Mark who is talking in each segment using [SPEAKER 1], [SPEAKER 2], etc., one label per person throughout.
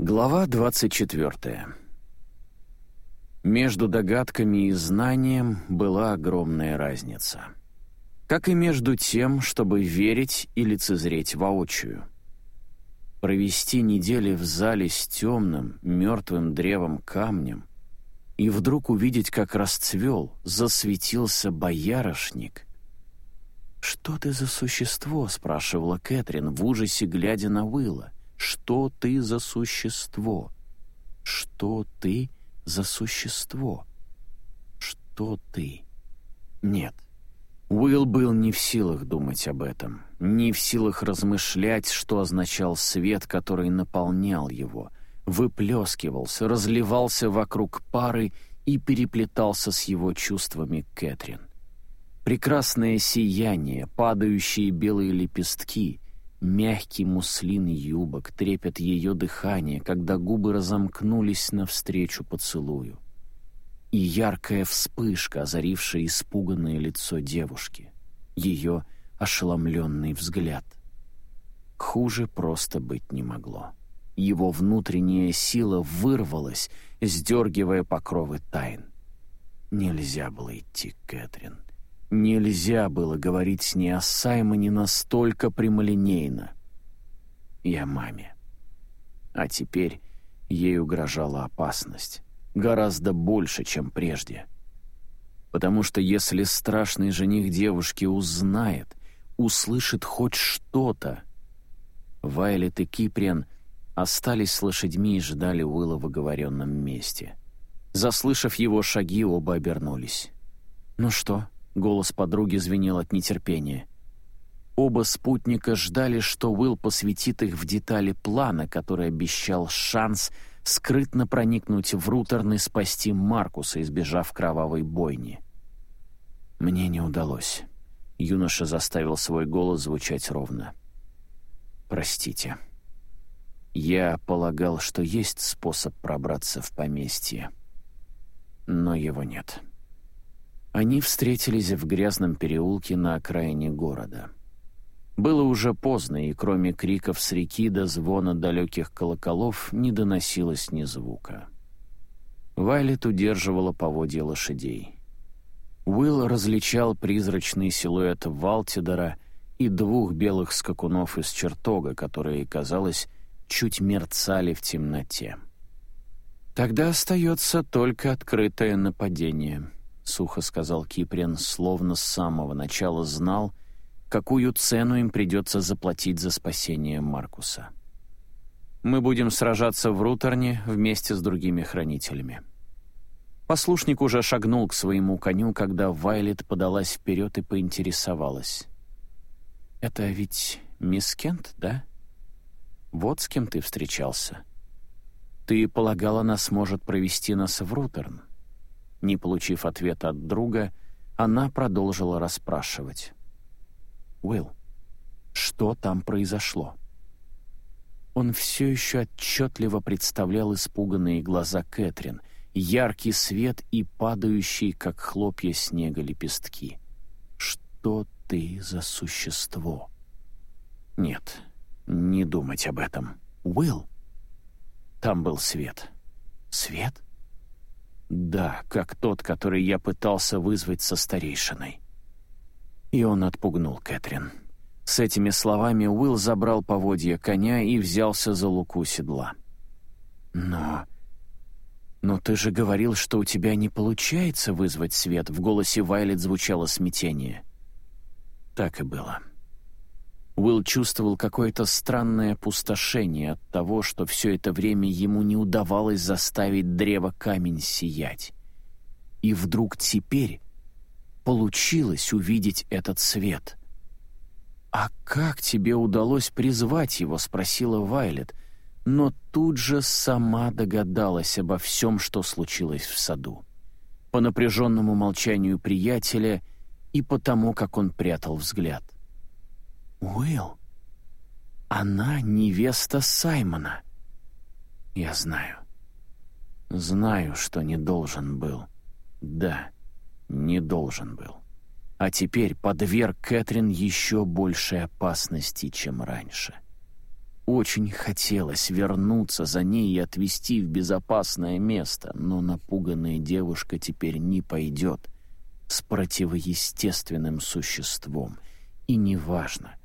[SPEAKER 1] Глава 24. Между догадками и знанием была огромная разница. Как и между тем, чтобы верить и лицезреть воочию. Провести недели в зале с темным, мертвым древом камнем и вдруг увидеть, как расцвел, засветился боярышник. «Что ты за существо?» — спрашивала Кэтрин в ужасе, глядя на Уилла. Что ты за существо? Что ты за существо? Что ты? Нет. Уилл был не в силах думать об этом, не в силах размышлять, что означал свет, который наполнял его, выплескивался, разливался вокруг пары и переплетался с его чувствами Кэтрин. Прекрасное сияние, падающие белые лепестки — Мягкий муслин юбок, трепет ее дыхание, когда губы разомкнулись навстречу поцелую. И яркая вспышка, озарившая испуганное лицо девушки. Ее ошеломленный взгляд. Хуже просто быть не могло. Его внутренняя сила вырвалась, сдергивая покровы тайн. Нельзя было идти, Кэтрин. Нельзя было говорить с ней о Саймоне настолько прямолинейно. О маме. А теперь ей угрожала опасность. Гораздо больше, чем прежде. Потому что если страшный жених девушки узнает, услышит хоть что-то... Вайлет и Киприан остались с лошадьми и ждали Уилла в оговоренном месте. Заслышав его шаги, оба обернулись. «Ну что?» Голос подруги звенел от нетерпения. Оба спутника ждали, что Уилл посвятит их в детали плана, который обещал шанс скрытно проникнуть в Рутерн и спасти Маркуса, избежав кровавой бойни. «Мне не удалось». Юноша заставил свой голос звучать ровно. «Простите. Я полагал, что есть способ пробраться в поместье, но его нет». Они встретились в грязном переулке на окраине города. Было уже поздно, и кроме криков с реки до звона далеких колоколов не доносилось ни звука. Вайлет удерживала поводья лошадей. Уилл различал призрачный силуэт Валтидора и двух белых скакунов из чертога, которые, казалось, чуть мерцали в темноте. Тогда остается только открытое нападение —— сухо сказал Киприн, словно с самого начала знал, какую цену им придется заплатить за спасение Маркуса. «Мы будем сражаться в Рутерне вместе с другими хранителями». Послушник уже шагнул к своему коню, когда Вайлет подалась вперед и поинтересовалась. «Это ведь мисс Кент, да? Вот с кем ты встречался. Ты полагала, она сможет провести нас в Рутерн?» Не получив ответа от друга, она продолжила расспрашивать. «Уилл, что там произошло?» Он все еще отчетливо представлял испуганные глаза Кэтрин, яркий свет и падающие, как хлопья снега, лепестки. «Что ты за существо?» «Нет, не думать об этом. Уилл?» Там был свет. «Свет?» Да, как тот, который я пытался вызвать со старейшиной. И он отпугнул Кэтрин. С этими словами Уилл забрал поводья коня и взялся за луку седла. «Но... но ты же говорил, что у тебя не получается вызвать свет», — в голосе Вайлет звучало смятение. Так и было. Уилл чувствовал какое-то странное опустошение от того, что все это время ему не удавалось заставить древо камень сиять. И вдруг теперь получилось увидеть этот свет. «А как тебе удалось призвать его?» — спросила Вайлет, но тут же сама догадалась обо всем, что случилось в саду. По напряженному молчанию приятеля и по тому, как он прятал взгляд — «Уилл, она невеста Саймона». «Я знаю. Знаю, что не должен был. Да, не должен был. А теперь подверг Кэтрин еще большей опасности, чем раньше». очень хотелось вернуться за ней и отвезти в безопасное место, но напуганная девушка теперь не пойдет с противоестественным существом, и неважно,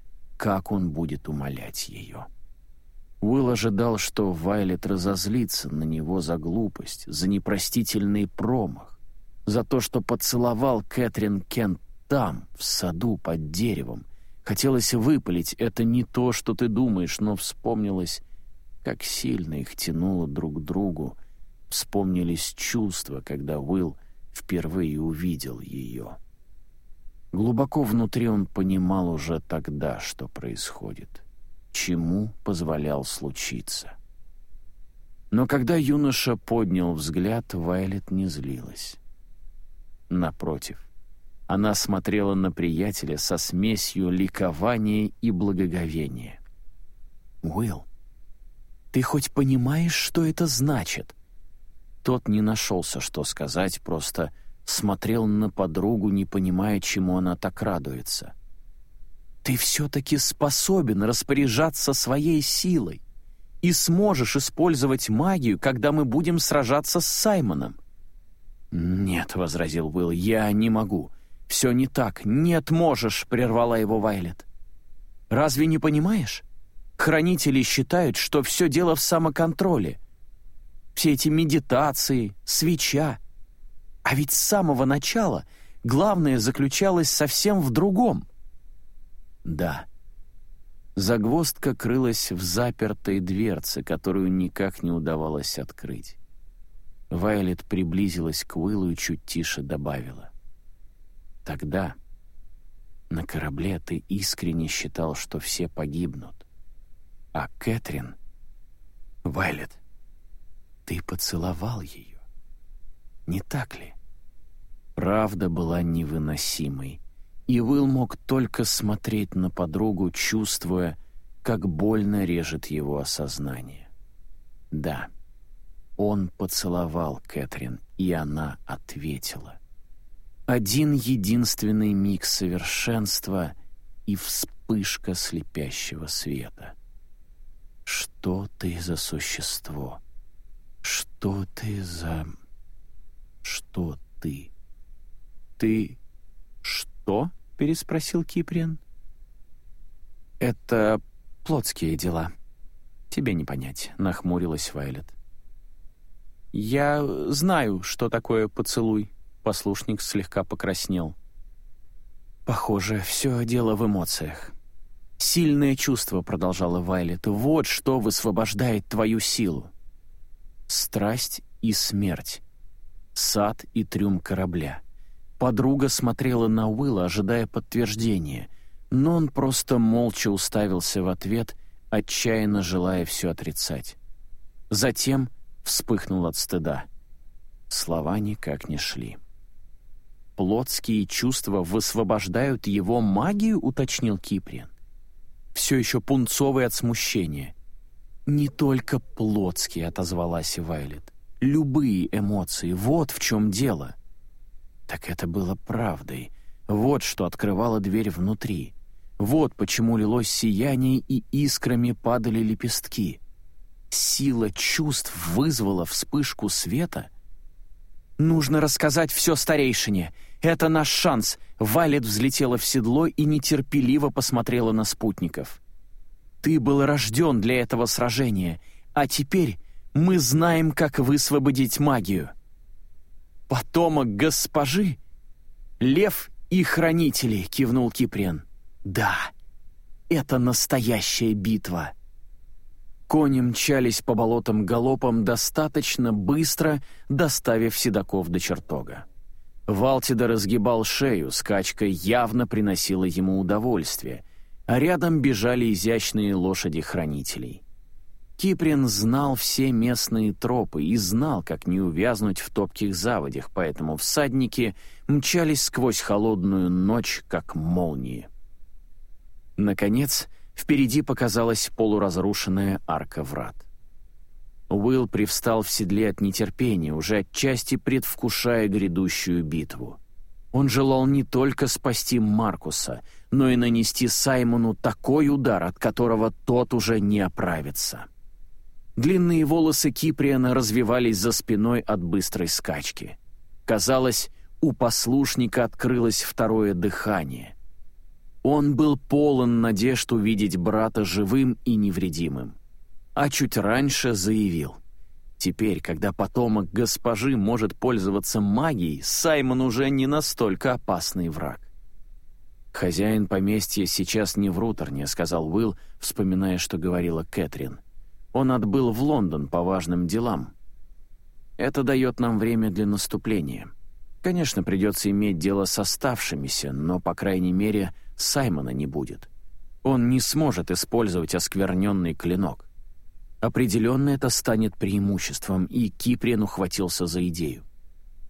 [SPEAKER 1] как он будет умолять ее. Уилл ожидал, что Вайлет разозлится на него за глупость, за непростительный промах, за то, что поцеловал Кэтрин Кент там, в саду под деревом. Хотелось выпалить «это не то, что ты думаешь», но вспомнилось, как сильно их тянуло друг к другу. Вспомнились чувства, когда Уилл впервые увидел ее. Глубоко внутри он понимал уже тогда, что происходит чему позволял случиться. Но когда юноша поднял взгляд, Вайлет не злилась. Напротив, она смотрела на приятеля со смесью ликования и благоговения. «Уилл, ты хоть понимаешь, что это значит?» Тот не нашелся, что сказать, просто смотрел на подругу, не понимая, чему она так радуется. Ты все-таки способен распоряжаться своей силой и сможешь использовать магию, когда мы будем сражаться с Саймоном. «Нет», — возразил Уилл, — «я не могу. Все не так. Нет, можешь», — прервала его Вайлет. «Разве не понимаешь? Хранители считают, что все дело в самоконтроле. Все эти медитации, свеча. А ведь с самого начала главное заключалось совсем в другом — да. Загвоздка крылась в запертой дверце, которую никак не удавалось открыть. Вайлет приблизилась к Уиллу и чуть тише добавила. «Тогда на корабле ты искренне считал, что все погибнут. А Кэтрин... Вайлет, ты поцеловал ее. Не так ли?» Правда была невыносимой, и Уилл мог только смотреть на подругу, чувствуя, как больно режет его осознание. Да, он поцеловал Кэтрин, и она ответила. Один единственный миг совершенства и вспышка слепящего света. Что ты за существо? Что ты за... Что ты? Ты... Что? — переспросил Киприан. «Это плотские дела. Тебе не понять», — нахмурилась Вайлет. «Я знаю, что такое поцелуй», — послушник слегка покраснел. «Похоже, все дело в эмоциях. Сильное чувство», — продолжала Вайлет, — «вот что высвобождает твою силу. Страсть и смерть, сад и трюм корабля. Подруга смотрела на Уилла, ожидая подтверждения, но он просто молча уставился в ответ, отчаянно желая все отрицать. Затем вспыхнул от стыда. Слова никак не шли. «Плотские чувства высвобождают его магию?» — уточнил Киприан. Все еще пунцовый от смущения. «Не только плотские», — отозвалась Вайлет. «Любые эмоции, вот в чем дело». Так это было правдой. Вот что открывало дверь внутри. Вот почему лилось сияние и искрами падали лепестки. Сила чувств вызвала вспышку света. «Нужно рассказать все старейшине. Это наш шанс!» Валет взлетела в седло и нетерпеливо посмотрела на спутников. «Ты был рожден для этого сражения, а теперь мы знаем, как высвободить магию» потомок госпожи? Лев и хранители, кивнул Киприан. Да, это настоящая битва. Кони мчались по болотам галопом достаточно быстро, доставив седаков до чертога. Валтида разгибал шею, скачка явно приносила ему удовольствие, а рядом бежали изящные лошади хранителей. Киприн знал все местные тропы и знал, как не увязнуть в топких заводях, поэтому всадники мчались сквозь холодную ночь, как молнии. Наконец, впереди показалась полуразрушенная арка врат. Уилл привстал в седле от нетерпения, уже отчасти предвкушая грядущую битву. Он желал не только спасти Маркуса, но и нанести Саймону такой удар, от которого тот уже не оправится. Длинные волосы Киприана развивались за спиной от быстрой скачки. Казалось, у послушника открылось второе дыхание. Он был полон надежд увидеть брата живым и невредимым. А чуть раньше заявил. Теперь, когда потомок госпожи может пользоваться магией, Саймон уже не настолько опасный враг. «Хозяин поместья сейчас не в Рутерне», — сказал Уилл, вспоминая, что говорила Кэтрин. «Он отбыл в Лондон по важным делам. Это дает нам время для наступления. Конечно, придется иметь дело с оставшимися, но, по крайней мере, Саймона не будет. Он не сможет использовать оскверненный клинок. Определенно это станет преимуществом, и Киприен ухватился за идею.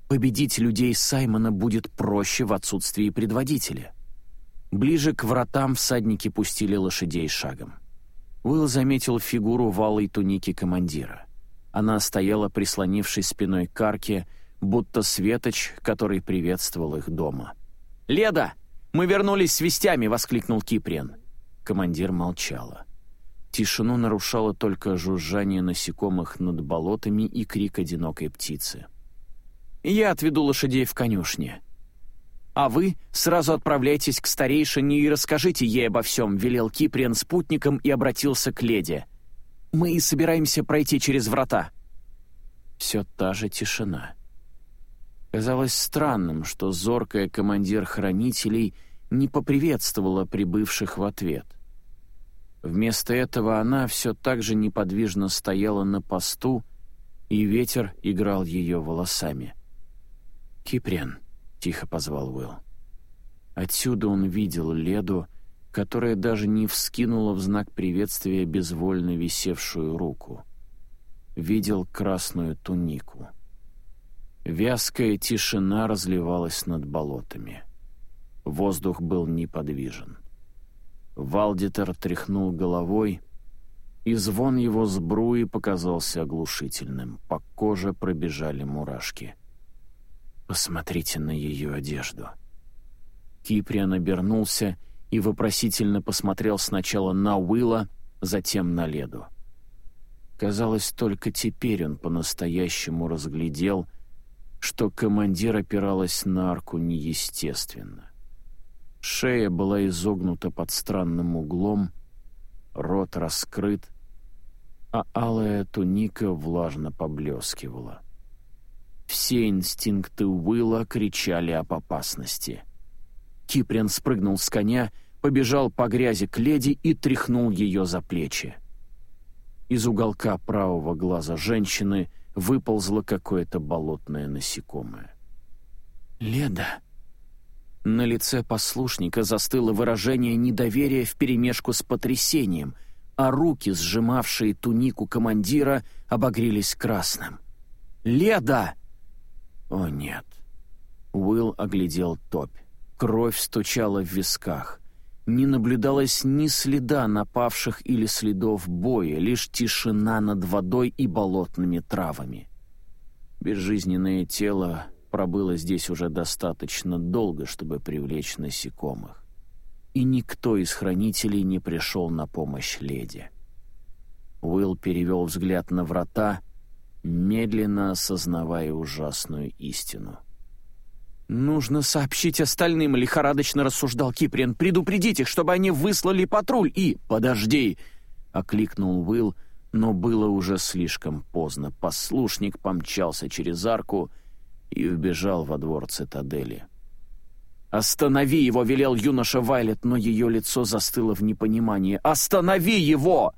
[SPEAKER 1] Победить людей Саймона будет проще в отсутствии предводителя. Ближе к вратам всадники пустили лошадей шагом. Уилл заметил фигуру валой туники командира. Она стояла, прислонившись спиной к арке, будто светоч, который приветствовал их дома. «Леда, мы вернулись с вестями!» — воскликнул Киприен. Командир молчала. Тишину нарушало только жужжание насекомых над болотами и крик одинокой птицы. «Я отведу лошадей в конюшне. А вы сразу отправляйтесь к старейшине и расскажите ей обо всем», — велел Киприан спутником и обратился к леди. «Мы и собираемся пройти через врата». Все та же тишина. Казалось странным, что зоркая командир хранителей не поприветствовала прибывших в ответ — Вместо этого она все так же неподвижно стояла на посту, и ветер играл ее волосами. «Кипрен», — тихо позвал Уилл. Отсюда он видел Леду, которая даже не вскинула в знак приветствия безвольно висевшую руку. Видел красную тунику. Вязкая тишина разливалась над болотами. Воздух был неподвижен. Валдитер тряхнул головой, и звон его сбруи показался оглушительным. По коже пробежали мурашки. «Посмотрите на ее одежду». Киприан обернулся и вопросительно посмотрел сначала на Уилла, затем на Леду. Казалось, только теперь он по-настоящему разглядел, что командир опиралась на арку неестественно. Шея была изогнута под странным углом, рот раскрыт, а алая туника влажно поблескивала. Все инстинкты Уилла кричали об опасности. Киприан спрыгнул с коня, побежал по грязи к леди и тряхнул ее за плечи. Из уголка правого глаза женщины выползло какое-то болотное насекомое. «Леда!» На лице послушника застыло выражение недоверия вперемешку с потрясением, а руки, сжимавшие тунику командира, обогрелись красным. «Леда!» «О, нет!» Уилл оглядел топь. Кровь стучала в висках. Не наблюдалось ни следа напавших или следов боя, лишь тишина над водой и болотными травами. Безжизненное тело пробыла здесь уже достаточно долго, чтобы привлечь насекомых. И никто из хранителей не пришел на помощь леди. Уилл перевел взгляд на врата, медленно осознавая ужасную истину. «Нужно сообщить остальным», — лихорадочно рассуждал Киприан. «Предупредить их, чтобы они выслали патруль и...» «Подожди!» — окликнул Уилл, но было уже слишком поздно. Послушник помчался через арку — и вбежал во двор цитадели. «Останови его!» — велел юноша Вайлет, но ее лицо застыло в непонимании. «Останови его!»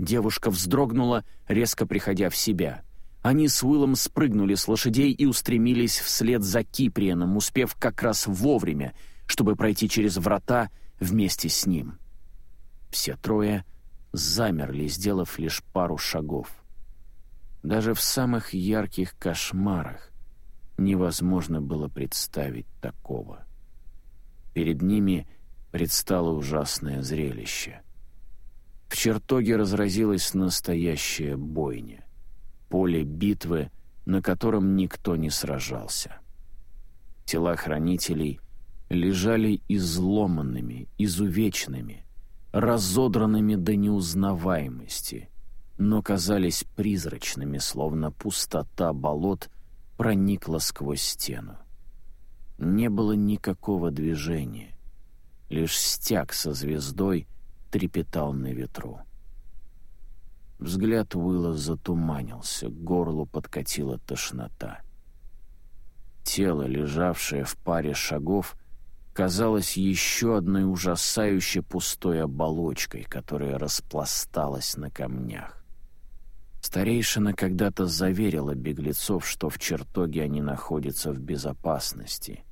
[SPEAKER 1] Девушка вздрогнула, резко приходя в себя. Они с Уиллом спрыгнули с лошадей и устремились вслед за Киприаном, успев как раз вовремя, чтобы пройти через врата вместе с ним. Все трое замерли, сделав лишь пару шагов. Даже в самых ярких кошмарах невозможно было представить такого. Перед ними предстало ужасное зрелище. В чертоге разразилась настоящая бойня. Поле битвы, на котором никто не сражался. Тела хранителей лежали изломанными, изувеченными, разодранными до неузнаваемости, но казались призрачными, словно пустота болот проникла сквозь стену. Не было никакого движения, лишь стяг со звездой трепетал на ветру. Взгляд Уилла затуманился, к горлу подкатила тошнота. Тело, лежавшее в паре шагов, казалось еще одной ужасающе пустой оболочкой, которая распласталась на камнях. Старейшина когда-то заверила беглецов, что в чертоге они находятся в безопасности,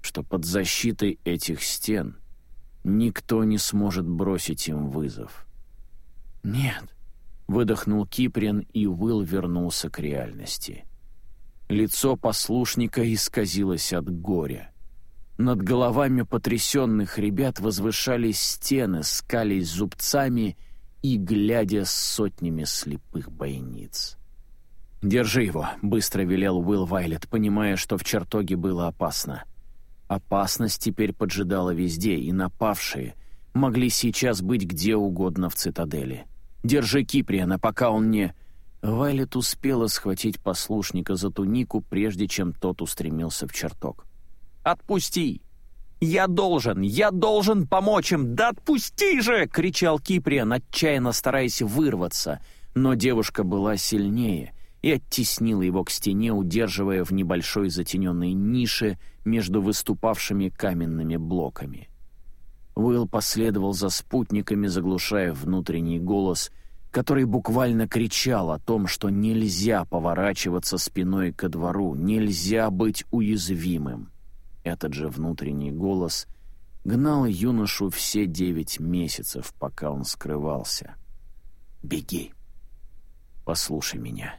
[SPEAKER 1] что под защитой этих стен никто не сможет бросить им вызов. «Нет», — выдохнул Киприн, и Уилл вернулся к реальности. Лицо послушника исказилось от горя. Над головами потрясенных ребят возвышались стены, скались зубцами и глядя с сотнями слепых бойниц. «Держи его», — быстро велел Уилл Вайлет, понимая, что в чертоге было опасно. Опасность теперь поджидала везде, и напавшие могли сейчас быть где угодно в цитадели. «Держи Киприана, пока он не...» Вайлет успела схватить послушника за тунику, прежде чем тот устремился в чертог. «Отпусти!» «Я должен! Я должен помочь им! Да отпусти же!» — кричал Киприан, отчаянно стараясь вырваться. Но девушка была сильнее и оттеснила его к стене, удерживая в небольшой затененной нише между выступавшими каменными блоками. Уилл последовал за спутниками, заглушая внутренний голос, который буквально кричал о том, что нельзя поворачиваться спиной ко двору, нельзя быть уязвимым. Этот же внутренний голос гнал юношу все девять месяцев, пока он скрывался. «Беги! Послушай меня!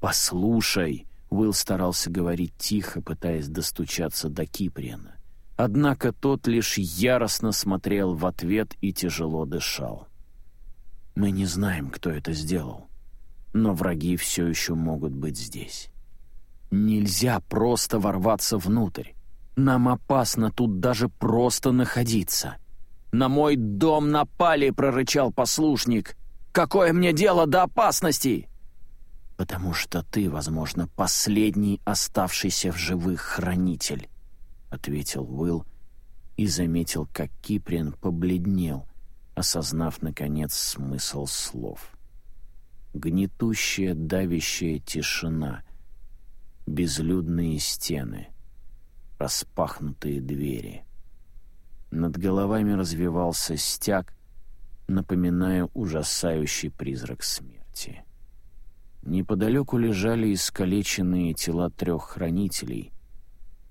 [SPEAKER 1] Послушай!» Уилл старался говорить тихо, пытаясь достучаться до Киприана. Однако тот лишь яростно смотрел в ответ и тяжело дышал. «Мы не знаем, кто это сделал, но враги все еще могут быть здесь. Нельзя просто ворваться внутрь. Нам опасно тут даже просто находиться. На мой дом напали, прорычал послушник. Какое мне дело до опасности? Потому что ты, возможно, последний оставшийся в живых хранитель, ответил Уилл и заметил, как Киприн побледнел, осознав наконец смысл слов. Гнетущая, давящая тишина, безлюдные стены — распахнутые двери. Над головами развивался стяг, напоминая ужасающий призрак смерти. Неподалеку лежали искалеченные тела трех хранителей,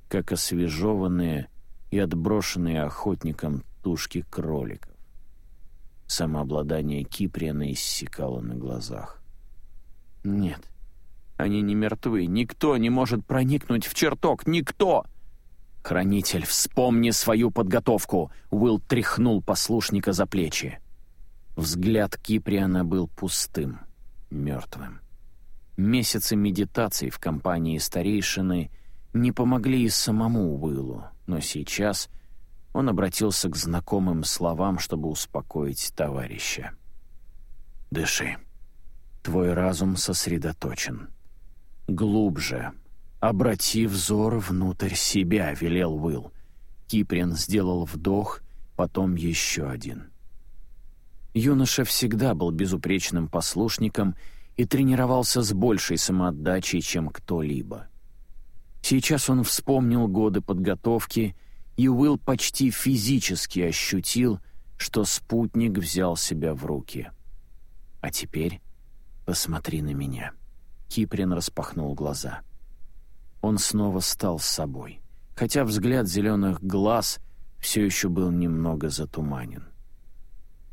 [SPEAKER 1] как освежеванные и отброшенные охотником тушки кроликов. Самообладание Киприана иссякало на глазах. «Нет, они не мертвы. Никто не может проникнуть в чертог. Никто!» «Хранитель, вспомни свою подготовку!» Уилл тряхнул послушника за плечи. Взгляд Киприана был пустым, мертвым. Месяцы медитаций в компании старейшины не помогли и самому Уиллу, но сейчас он обратился к знакомым словам, чтобы успокоить товарища. «Дыши. Твой разум сосредоточен. Глубже, «Обрати взор внутрь себя», — велел Уилл. Киприн сделал вдох, потом еще один. Юноша всегда был безупречным послушником и тренировался с большей самоотдачей, чем кто-либо. Сейчас он вспомнил годы подготовки, и Уилл почти физически ощутил, что спутник взял себя в руки. «А теперь посмотри на меня». Киприн распахнул глаза. Он снова стал собой, хотя взгляд зеленых глаз все еще был немного затуманен.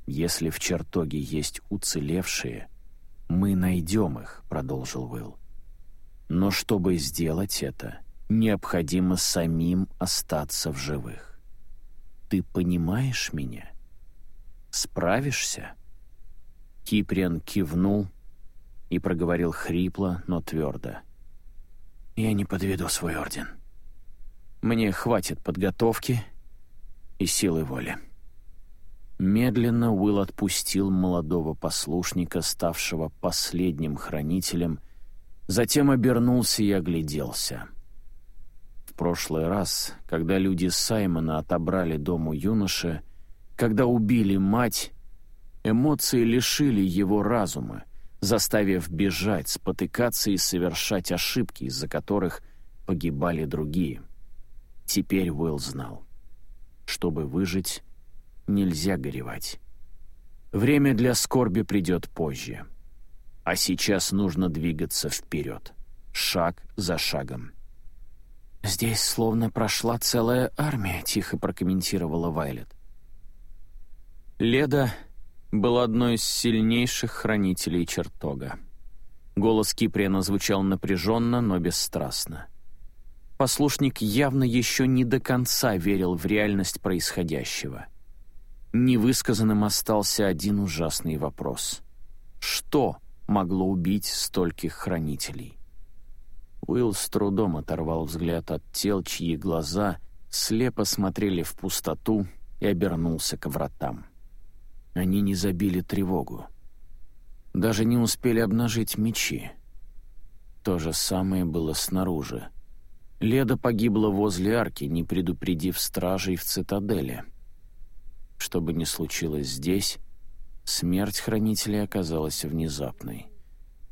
[SPEAKER 1] «Если в чертоге есть уцелевшие, мы найдем их», — продолжил Уилл. «Но чтобы сделать это, необходимо самим остаться в живых. Ты понимаешь меня? Справишься?» Киприан кивнул и проговорил хрипло, но твердо. Я не подведу свой орден. Мне хватит подготовки и силы воли». Медленно Уилл отпустил молодого послушника, ставшего последним хранителем, затем обернулся и огляделся. В прошлый раз, когда люди Саймона отобрали дом у юноши, когда убили мать, эмоции лишили его разума, заставив бежать, спотыкаться и совершать ошибки, из-за которых погибали другие. Теперь Уилл знал. Чтобы выжить, нельзя горевать. Время для скорби придет позже. А сейчас нужно двигаться вперед, шаг за шагом. «Здесь словно прошла целая армия», — тихо прокомментировала Вайлет. Леда был одной из сильнейших хранителей чертога. Голос Киприана звучал напряженно, но бесстрастно. Послушник явно еще не до конца верил в реальность происходящего — Невысказанным остался один ужасный вопрос. Что могло убить стольких хранителей? Уилл с трудом оторвал взгляд от тел, чьи глаза слепо смотрели в пустоту и обернулся к вратам. Они не забили тревогу. Даже не успели обнажить мечи. То же самое было снаружи. Леда погибла возле арки, не предупредив стражей в цитадели — что бы ни случилось здесь, смерть хранителей оказалась внезапной.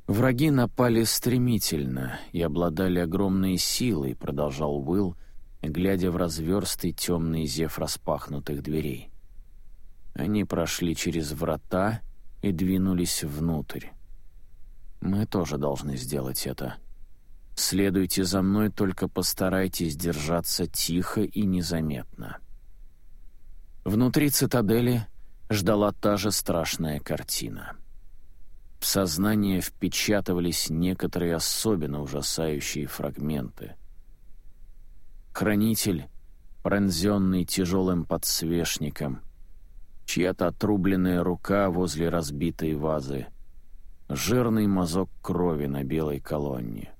[SPEAKER 1] Враги напали стремительно и обладали огромной силой, продолжал Уилл, глядя в разверстый темный зев распахнутых дверей. Они прошли через врата и двинулись внутрь. Мы тоже должны сделать это. Следуйте за мной, только постарайтесь держаться тихо и незаметно. Внутри цитадели ждала та же страшная картина. В сознание впечатывались некоторые особенно ужасающие фрагменты. Хранитель, пронзенный тяжелым подсвечником, чья-то отрубленная рука возле разбитой вазы, жирный мазок крови на белой колонне.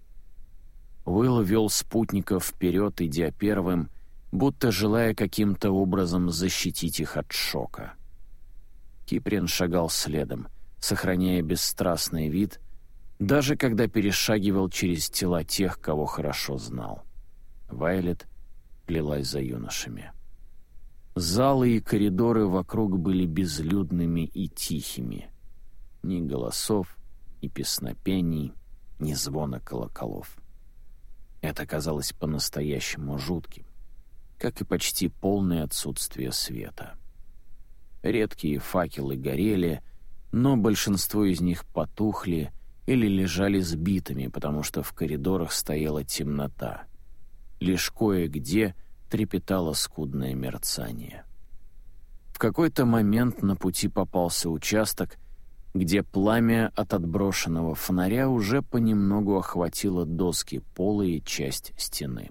[SPEAKER 1] Уилл вел спутников вперед, идя первым, будто желая каким-то образом защитить их от шока. Киприн шагал следом, сохраняя бесстрастный вид, даже когда перешагивал через тела тех, кого хорошо знал. Вайлет плелась за юношами. Залы и коридоры вокруг были безлюдными и тихими. Ни голосов, ни песнопений, ни звона колоколов. Это казалось по-настоящему жутким как и почти полное отсутствие света. Редкие факелы горели, но большинство из них потухли или лежали сбитыми, потому что в коридорах стояла темнота. Лишь кое-где трепетало скудное мерцание. В какой-то момент на пути попался участок, где пламя от отброшенного фонаря уже понемногу охватило доски пола и часть стены.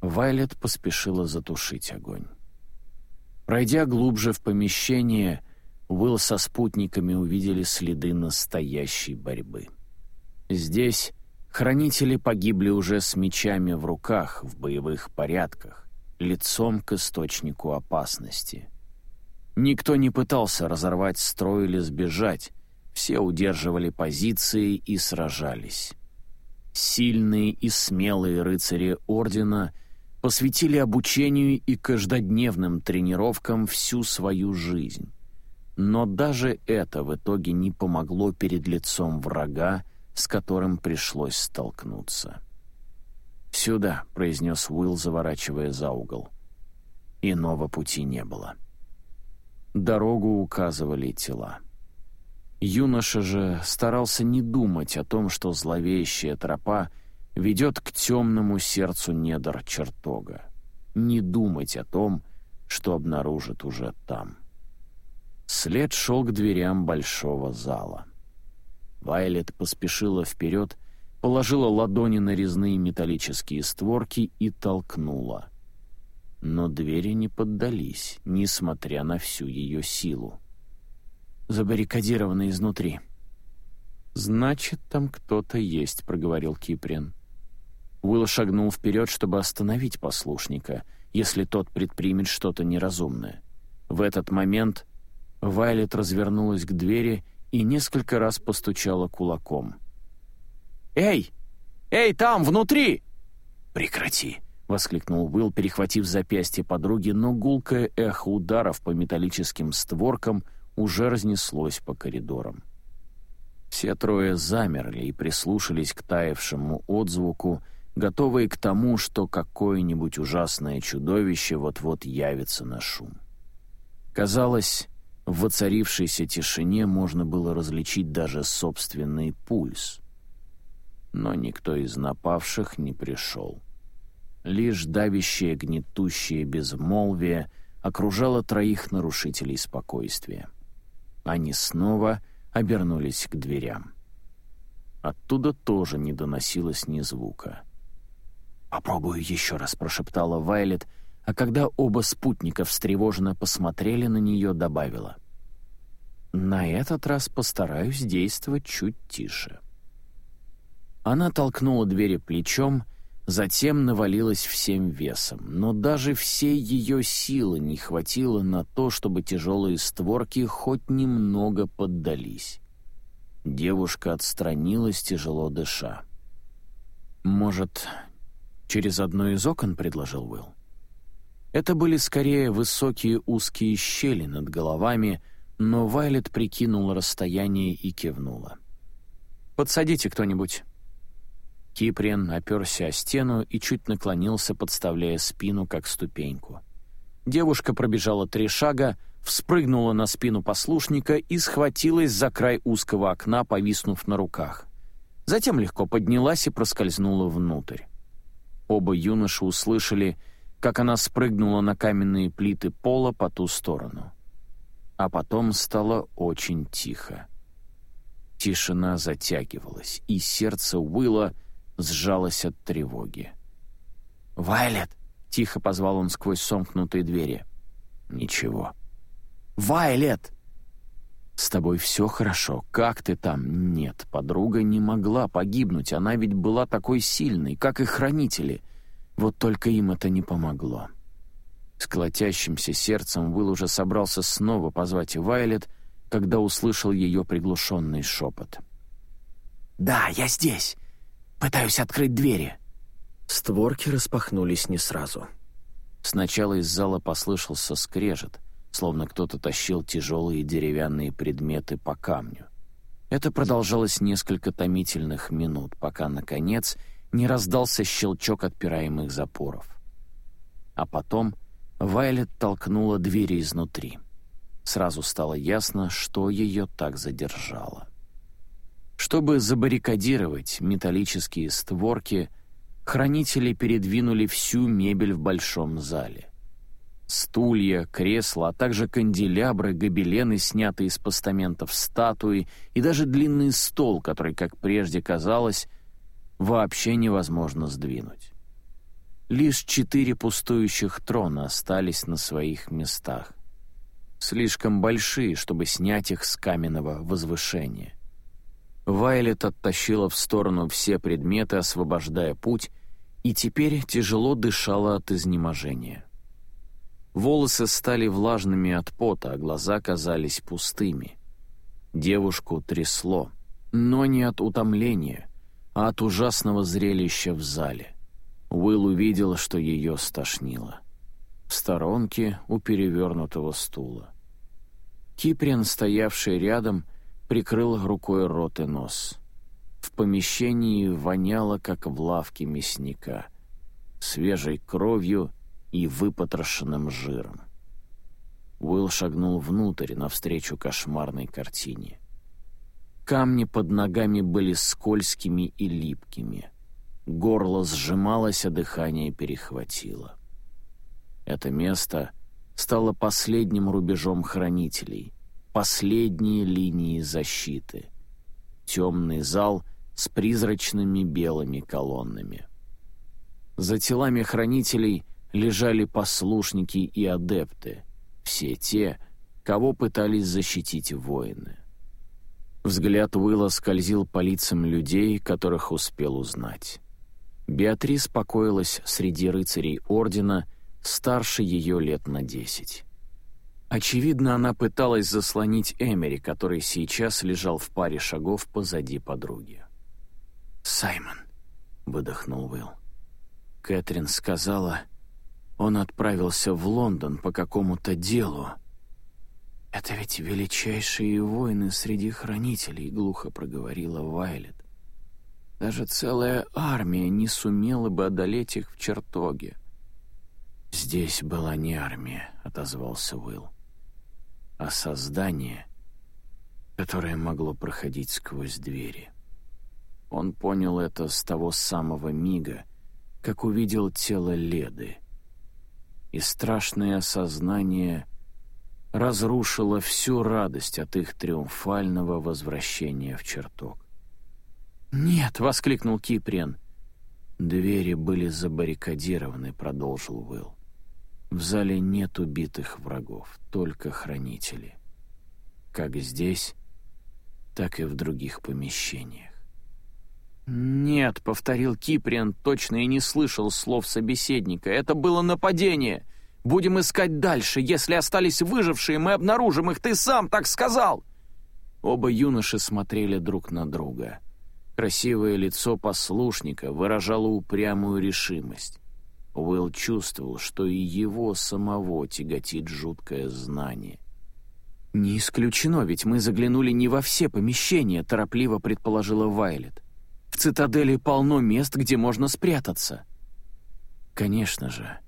[SPEAKER 1] Вайлет поспешила затушить огонь. Пройдя глубже в помещение, Уилл со спутниками увидели следы настоящей борьбы. Здесь хранители погибли уже с мечами в руках, в боевых порядках, лицом к источнику опасности. Никто не пытался разорвать строй или сбежать, все удерживали позиции и сражались. Сильные и смелые рыцари Ордена — посвятили обучению и каждодневным тренировкам всю свою жизнь. Но даже это в итоге не помогло перед лицом врага, с которым пришлось столкнуться. «Сюда», — произнес Уилл, заворачивая за угол. Иного пути не было. Дорогу указывали тела. Юноша же старался не думать о том, что зловещая тропа ведет к темному сердцу недр чертога. Не думать о том, что обнаружит уже там. След шел к дверям большого зала. Вайлет поспешила вперед, положила ладони на резные металлические створки и толкнула. Но двери не поддались, несмотря на всю ее силу. Забаррикадированы изнутри. «Значит, там кто-то есть», — проговорил Киприн. Уилл шагнул вперед, чтобы остановить послушника, если тот предпримет что-то неразумное. В этот момент Вайлет развернулась к двери и несколько раз постучала кулаком. «Эй! Эй, там, внутри!» «Прекрати!» — воскликнул Уилл, перехватив запястье подруги, но гулкое эхо ударов по металлическим створкам уже разнеслось по коридорам. Все трое замерли и прислушались к таявшему отзвуку, готовые к тому, что какое-нибудь ужасное чудовище вот-вот явится на шум. Казалось, в воцарившейся тишине можно было различить даже собственный пульс. Но никто из напавших не пришел. Лишь давящее гнетущее безмолвие окружало троих нарушителей спокойствия. Они снова обернулись к дверям. Оттуда тоже не доносилось ни звука. «Попробую еще раз», — прошептала Вайлет, а когда оба спутника встревоженно посмотрели на нее, добавила. «На этот раз постараюсь действовать чуть тише». Она толкнула двери плечом, затем навалилась всем весом, но даже всей ее силы не хватило на то, чтобы тяжелые створки хоть немного поддались. Девушка отстранилась, тяжело дыша. «Может, через одно из окон?» — предложил Уилл. Это были скорее высокие узкие щели над головами, но Вайлет прикинула расстояние и кивнула. «Подсадите кто-нибудь». Киприан оперся о стену и чуть наклонился, подставляя спину, как ступеньку. Девушка пробежала три шага, вспрыгнула на спину послушника и схватилась за край узкого окна, повиснув на руках. Затем легко поднялась и проскользнула внутрь. Оба юноши услышали, как она спрыгнула на каменные плиты пола по ту сторону. А потом стало очень тихо. Тишина затягивалась, и сердце Уилла сжалось от тревоги. «Вайлет!» — тихо позвал он сквозь сомкнутые двери. «Ничего». «Вайлет!» «С тобой все хорошо. Как ты там?» «Нет, подруга не могла погибнуть. Она ведь была такой сильной, как и хранители. Вот только им это не помогло». С колотящимся сердцем Уилл уже собрался снова позвать Вайлет, когда услышал ее приглушенный шепот. «Да, я здесь. Пытаюсь открыть двери». Створки распахнулись не сразу. Сначала из зала послышался скрежет — словно кто-то тащил тяжелые деревянные предметы по камню. Это продолжалось несколько томительных минут, пока, наконец, не раздался щелчок отпираемых запоров. А потом Вайлет толкнула двери изнутри. Сразу стало ясно, что ее так задержало. Чтобы забаррикадировать металлические створки, хранители передвинули всю мебель в большом зале. Стулья, кресла, а также канделябры, гобелены, снятые из постаментов статуи и даже длинный стол, который, как прежде казалось, вообще невозможно сдвинуть. Лишь четыре пустующих трона остались на своих местах. Слишком большие, чтобы снять их с каменного возвышения. Вайлет оттащила в сторону все предметы, освобождая путь, и теперь тяжело дышала от изнеможения. Волосы стали влажными от пота, а глаза казались пустыми. Девушку трясло, но не от утомления, а от ужасного зрелища в зале. Уилл увидел, что ее стошнило. В сторонке у перевернутого стула. Киприан, стоявший рядом, прикрыл рукой рот и нос. В помещении воняло, как в лавке мясника, свежей кровью и выпотрошенным жиром. Уилл шагнул внутрь, навстречу кошмарной картине. Камни под ногами были скользкими и липкими. Горло сжималось, а дыхание перехватило. Это место стало последним рубежом хранителей, последней линией защиты. Темный зал с призрачными белыми колоннами. За телами хранителей лежали послушники и адепты, все те, кого пытались защитить воины. Взгляд Уилла скользил по лицам людей, которых успел узнать. Беатрис покоилась среди рыцарей Ордена, старше ее лет на десять. Очевидно, она пыталась заслонить Эмери, который сейчас лежал в паре шагов позади подруги. «Саймон», — выдохнул Уилл. Кэтрин сказала, он отправился в Лондон по какому-то делу. «Это ведь величайшие воины среди хранителей», — глухо проговорила Вайлет. «Даже целая армия не сумела бы одолеть их в чертоге». «Здесь была не армия», — отозвался Уилл, — «а создание, которое могло проходить сквозь двери». Он понял это с того самого мига, как увидел тело Леды. И страшное осознание разрушило всю радость от их триумфального возвращения в чертог. «Нет!» — воскликнул Киприен. «Двери были забаррикадированы», — продолжил Уилл. «В зале нет убитых врагов, только хранители. Как здесь, так и в других помещениях. «Нет», — повторил Киприан, точно и не слышал слов собеседника. «Это было нападение. Будем искать дальше. Если остались выжившие, мы обнаружим их. Ты сам так сказал!» Оба юноши смотрели друг на друга. Красивое лицо послушника выражало упрямую решимость. Уилл чувствовал, что и его самого тяготит жуткое знание. «Не исключено, ведь мы заглянули не во все помещения», — торопливо предположила Вайлет. В цитадели полно мест, где можно спрятаться. Конечно же,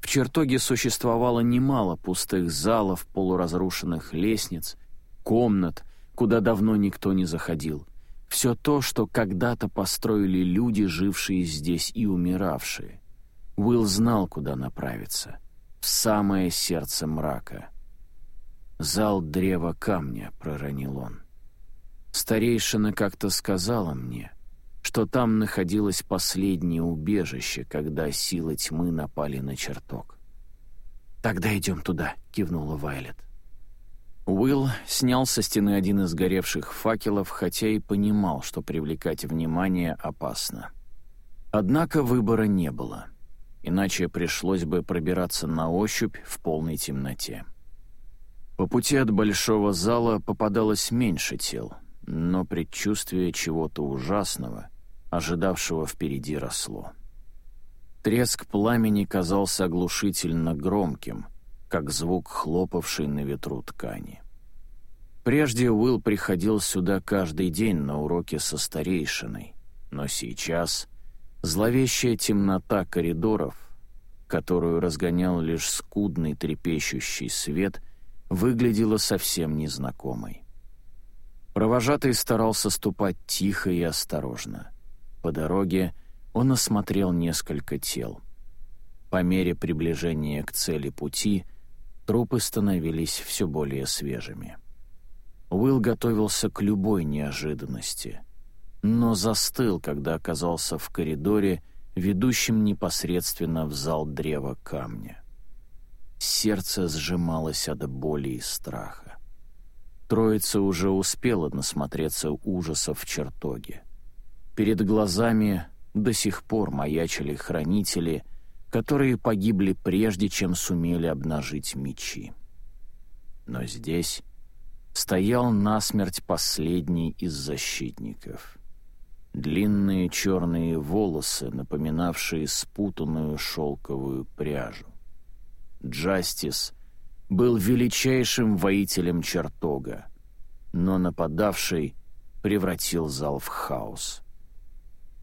[SPEAKER 1] в чертоге существовало немало пустых залов, полуразрушенных лестниц, комнат, куда давно никто не заходил. Все то, что когда-то построили люди, жившие здесь и умиравшие. Уилл знал, куда направиться. В самое сердце мрака. «Зал древа камня», — проронил он. Старейшина как-то сказала мне — что там находилось последнее убежище, когда силы тьмы напали на чертог. «Тогда идем туда», — кивнула Вайлет. Уилл снял со стены один из горевших факелов, хотя и понимал, что привлекать внимание опасно. Однако выбора не было, иначе пришлось бы пробираться на ощупь в полной темноте. По пути от большого зала попадалось меньше тел, но предчувствие чего-то ужасного, ожидавшего впереди, росло. Треск пламени казался оглушительно громким, как звук хлопавшей на ветру ткани. Прежде Уилл приходил сюда каждый день на уроки со старейшиной, но сейчас зловещая темнота коридоров, которую разгонял лишь скудный трепещущий свет, выглядела совсем незнакомой. Провожатый старался ступать тихо и осторожно. По дороге он осмотрел несколько тел. По мере приближения к цели пути трупы становились все более свежими. Уилл готовился к любой неожиданности, но застыл, когда оказался в коридоре, ведущем непосредственно в зал древа камня. Сердце сжималось от боли и страха. Троица уже успела насмотреться ужасов в чертоге. Перед глазами до сих пор маячили хранители, которые погибли прежде, чем сумели обнажить мечи. Но здесь стоял насмерть последний из защитников. Длинные черные волосы, напоминавшие спутанную шелковую пряжу. Джастис был величайшим воителем чертога, но нападавший превратил зал в хаос.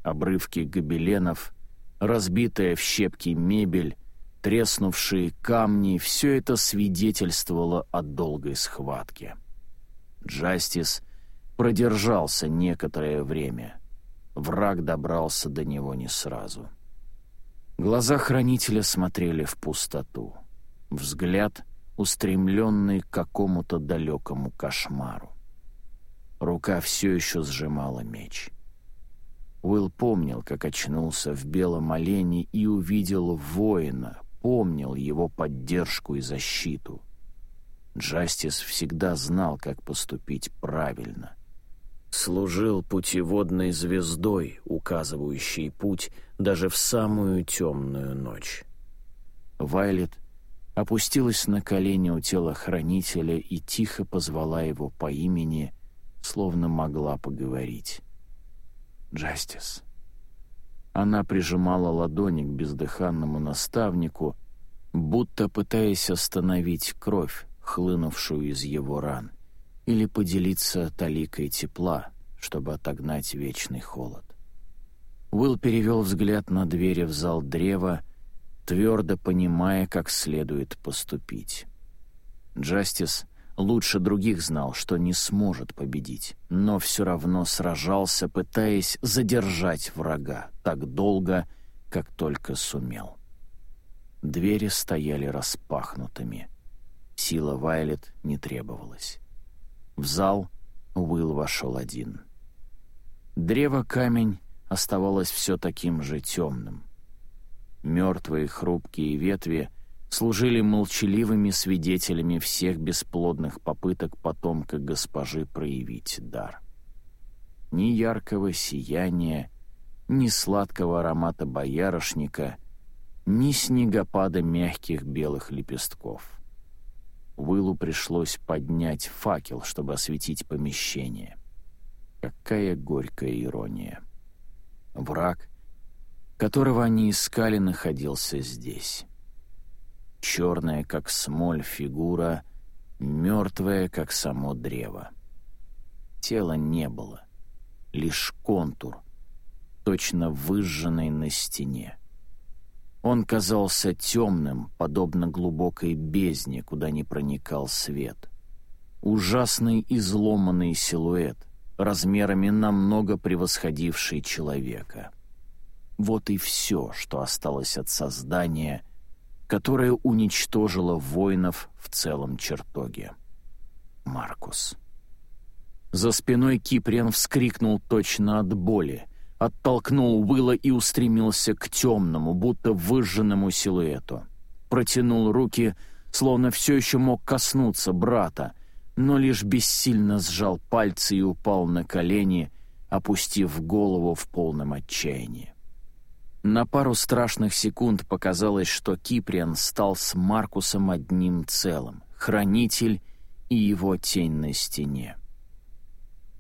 [SPEAKER 1] Обрывки гобеленов, разбитая в щепки мебель, треснувшие камни — все это свидетельствовало о долгой схватке. Джастис продержался некоторое время. Враг добрался до него не сразу. Глаза хранителя смотрели в пустоту. Взгляд — устремленный к какому-то далекому кошмару. Рука все еще сжимала меч. Уилл помнил, как очнулся в белом олене и увидел воина, помнил его поддержку и защиту. Джастис всегда знал, как поступить правильно. служил путеводной звездой, указывающей путь даже в самую темную ночь. Вайлет опустилась на колени у тела хранителя и тихо позвала его по имени, словно могла поговорить. «Джастис». Она прижимала ладони к бездыханному наставнику, будто пытаясь остановить кровь, хлынувшую из его ран, или поделиться таликой тепла, чтобы отогнать вечный холод. Уилл перевел взгляд на двери в зал древа, твердо понимая, как следует поступить. Джастис лучше других знал, что не сможет победить, но все равно сражался, пытаясь задержать врага так долго, как только сумел. Двери стояли распахнутыми. Сила Вайлет не требовалась. В зал Уилл вошел один. Древо-камень оставалось все таким же темным. Мертвые хрупкие ветви служили молчаливыми свидетелями всех бесплодных попыток потомка госпожи проявить дар. Ни яркого сияния, ни сладкого аромата боярышника, ни снегопада мягких белых лепестков. Уиллу пришлось поднять факел, чтобы осветить помещение. Какая горькая ирония. Враг, которого они искали, находился здесь. Черная, как смоль, фигура, мертвая, как само древо. Тела не было, лишь контур, точно выжженный на стене. Он казался темным, подобно глубокой бездне, куда не проникал свет. Ужасный изломанный силуэт, размерами намного превосходивший человека. Вот и все, что осталось от создания, которое уничтожило воинов в целом чертоге. Маркус. За спиной Киприан вскрикнул точно от боли, оттолкнул Уилла и устремился к темному, будто выжженному силуэту. Протянул руки, словно все еще мог коснуться брата, но лишь бессильно сжал пальцы и упал на колени, опустив голову в полном отчаянии. На пару страшных секунд показалось, что Киприан стал с Маркусом одним целым, хранитель и его тень на стене.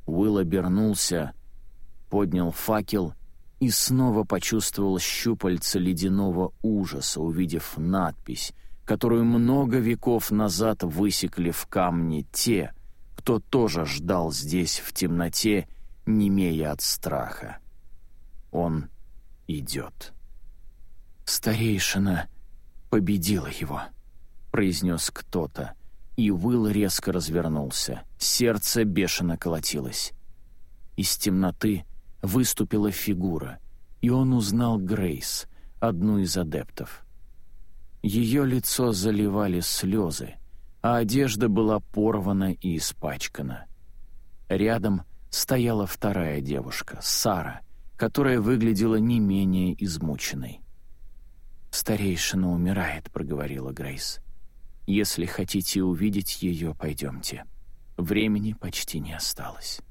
[SPEAKER 1] Уилл обернулся, поднял факел и снова почувствовал щупальца ледяного ужаса, увидев надпись — которую много веков назад высекли в камне те, кто тоже ждал здесь в темноте, немея от страха. Он идет. «Старейшина победила его», — произнес кто-то, и Уилл резко развернулся. Сердце бешено колотилось. Из темноты выступила фигура, и он узнал Грейс, одну из адептов — ее лицо заливали слезы, а одежда была порвана и испачкана. Рядом стояла вторая девушка, Сара, которая выглядела не менее измученной. «Старейшина умирает», — проговорила Грейс. «Если хотите увидеть ее, пойдемте. Времени почти не осталось».